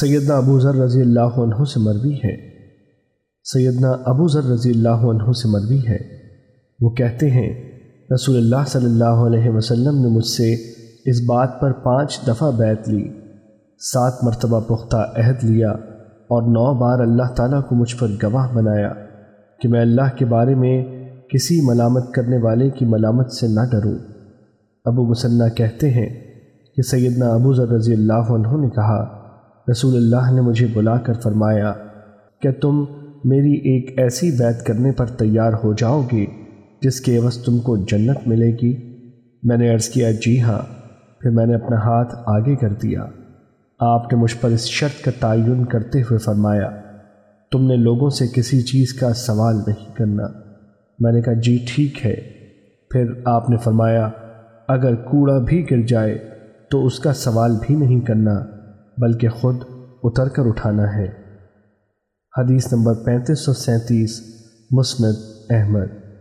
سیدنا ابو ذر رضی اللہ عنہ سے مروی ہے۔ سیدنا ابو ذر رضی اللہ عنہ سے مروی ہے۔ وہ کہتے ہیں، رسول اللہ صلی اللہ علیہ وسلم نے مجھ سے اس بات پر پانچ دفعہ بیعت لی، سات مرتبہ پختہ عہد لیا اور نو بار اللہ تعالیٰ کو مجھ پر گواہ بنایا کہ میں اللہ کے بارے میں کسی ملامت کرنے والے کی ملامت سے نہ ڈروں۔ ابو مسنہ کہتے ہیں کہ سیدنا ابو ذر رضی اللہ عنہ نے کہا رسول اللہ نے مجھے بلا کر فرمایا کہ تم میری ایک ایسی بیت کرنے پر تیار ہو جاؤ گے جس کے عوض تم کو جنت ملے گی؟ میں نے عرض کیا جی ہاں پھر میں نے اپنا ہاتھ آگے کر دیا۔ آپ نے مجھ پر اس شرط کا تعین کرتے ہوئے فرمایا، تم نے لوگوں سے کسی چیز کا سوال نہیں کرنا۔ میں نے کہا جی ٹھیک ہے پھر آپ نے فرمایا، اگر کوڑا بھی گر جائے تو اس کا سوال بھی نہیں کرنا۔ بلکہ خود اتر کر اٹھانا ہے۔ حدیث نمبر پینتیس سو سینتیس مسند احمد۔